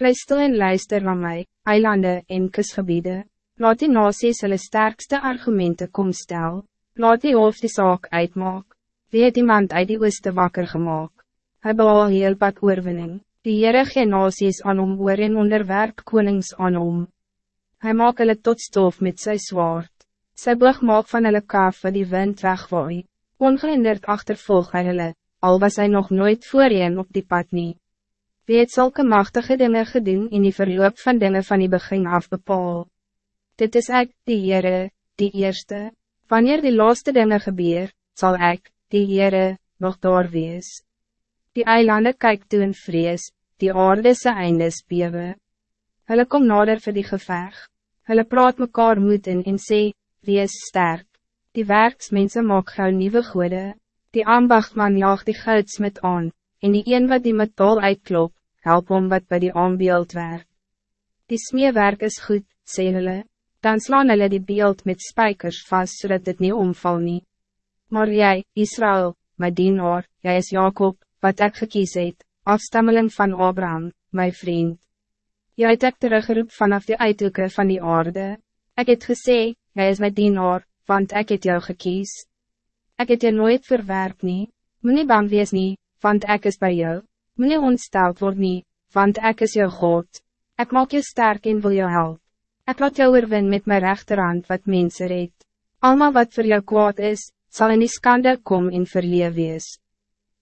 Bly stil en luister na my, eilande en kusgebiede. Laat die nasies hulle sterkste argumenten kom stel. Laat die hoofd die saak uitmaak. Wie het iemand uit die ooste wakker gemaakt? Hij behaal heel wat oorwinning. Die Heere gee nasies aan hom oor en onderwerp konings aan hom. Hy maak hulle tot stof met sy zwaard. Sy boog maak van hulle kaaf wat die wind wegwaai. Ongehinderd achtervolg hy hulle, al was hij nog nooit voorheen op die pad nie. Wie het zulke machtige dingen gedoen in die verloop van dingen van die begin af bepaal? Dit is ik, die Heere, die eerste. Wanneer die laatste dingen gebeur, zal ik, die Heere, nog daar wees. Die eilanden kyk toe in vrees, die aarde se eindes bewe. Hulle kom nader vir die geveg. Hulle praat mekaar moed in en sê, wees sterk. Die werksmense maak gauw nieuwe goede. Die ambachtman jaag die goudsmit aan, en die een wat die metaal uitklop, help om wat bij die aanbeeld werk. Die smeewerk is goed, sê hulle, dan slaan hulle die beeld met spijkers vast zodat het niet omval nie. Maar jij, Israël, my dienaar, jy is Jacob, wat ik gekies het, afstammeling van Abraham, my vriend. Jy het ek teruggeroep vanaf die uithoeken van die aarde. Ik het gesê, jy is my dienaar, want ik het jou gekies. Ik het jou nooit verwerp nie, moet nie bang wees nie, want ik is bij jou. Nie ontsteld word nie, want ik is jou God. Ik maak je sterk en wil jou help. Ik laat jou oorwin met mijn rechterhand wat mensen reed. Alma wat voor jou kwaad is, zal in die skande kom en verleef wees.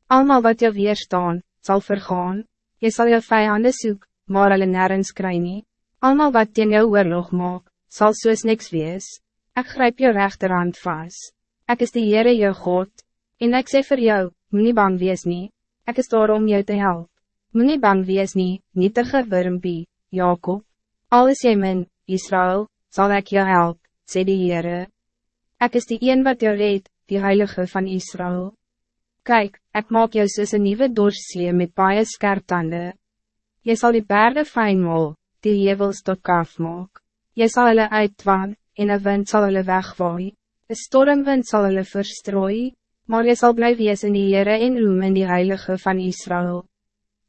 Alma wat jou weerstaan, zal vergaan. Je zal jou vijanden soek, maar hulle nergens kry nie. Alma wat teen jou oorlog maak, zal soos niks wees. Ik grijp jou rechterhand vast. Ik is die Heere jou God, en ik zeg voor jou, moet nie bang wees nie. Ik is daar om jou te helpen. Moet nie bang wees nie, nietige wurmpie, Jacob. Al is jy min, Israël, zal ik jou helpen, sê die Heere. Ek is die een wat jou reed, die Heilige van Israël. Kijk, ik maak jou soos een nieuwe doorslee met baie skerp tanden. Jy sal die bergen fijn mol, die hevels tot kaf maak. Jy sal hulle uitwaan, en een wind sal hulle wegwaai. Een stormwind sal hulle verstrooi, maar jy sal bly wees in die Heere en roem in die Heilige van Israël.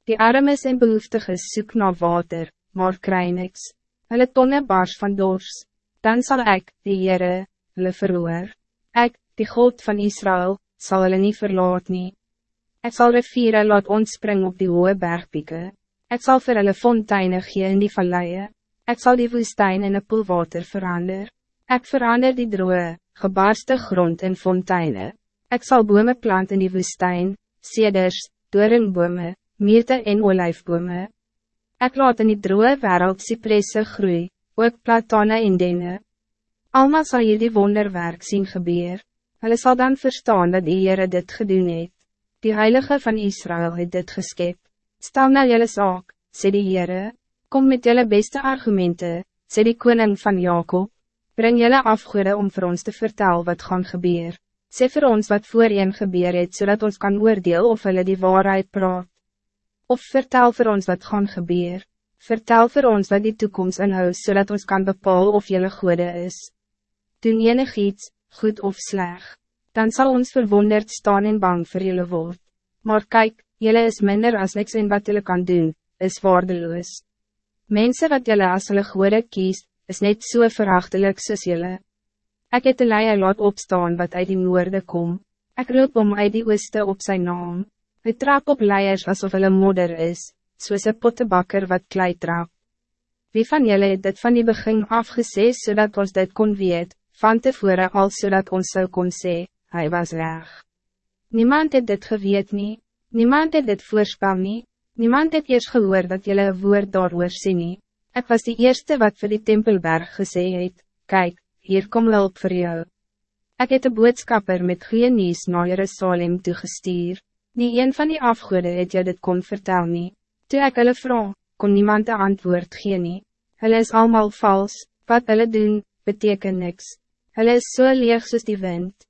Die armes en behoeftiges soek na water, maar kry niks. Hulle tonne bars van dors. Dan zal ik, die Heere, hulle verhoor. Ik, die God van Israël, zal hulle nie verlaat nie. Ek sal riviere laat ontspring op die hoge bergpieke. Ek sal vir hulle fonteine gee in die valleie. Ek sal die woestijn in een poelwater verander. Ek verander die droge, gebarste grond in fonteine. Ek sal bome plant in die woestijn, seders, doringbome, meerte en olijfbome. Ek laat in die droge wereld cypresse groei, ook platane en denne. Alma sal hier die wonderwerk zien gebeur. Hulle sal dan verstaan dat die Heere dit gedoen het. Die Heilige van Israël het dit geskep. Stel nou jylle saak, sê die Heere, kom met jylle beste argumenten, sê die koning van Jacob. Breng jylle afgoede om voor ons te vertellen wat gaan gebeur. Sê voor ons wat voorheen gebeur het, zodat ons kan oordeel of hulle die waarheid praat. Of vertel voor ons wat gaan gebeur. Vertel voor ons wat die toekomst inhou, zodat ons kan bepalen of jylle goede is. Doen enig iets, goed of sleg, dan zal ons verwonderd staan en bang voor jullie word. Maar kijk, jullie is minder als niks in wat jullie kan doen, is waardeloos. Mensen wat jullie als hulle goede kiest, is net zo so verachtelijk soos jullie. Ik het de leier laat opstaan wat uit die noorde kom. Ik roep om uit die ooste op zijn naam. Hij trap op leiers alsof hulle modder is, soos een pottebakker wat klei trap. Wie van jullie het dit van die begin afgesê zodat ons dit kon weet, van tevoren al zodat ons zou kon sê, hij was reg. Niemand het dit geweet nie, niemand het dit voorspel nie, niemand het eers gehoor dat jylle een woord daar sien nie. Ek was die eerste wat voor die tempelberg gesê het, kijk, hier kom hulp voor jou. Ik het een boodskapper met goeie nieuws naar Jerusalem toegestuur. Nie een van die afgoede het jou dit kon vertel nie. Toe ek hulle vraag, kon niemand een antwoord gee nie. Hulle is allemaal vals, wat hulle doen, beteken niks. Hulle is so leeg soos die wind.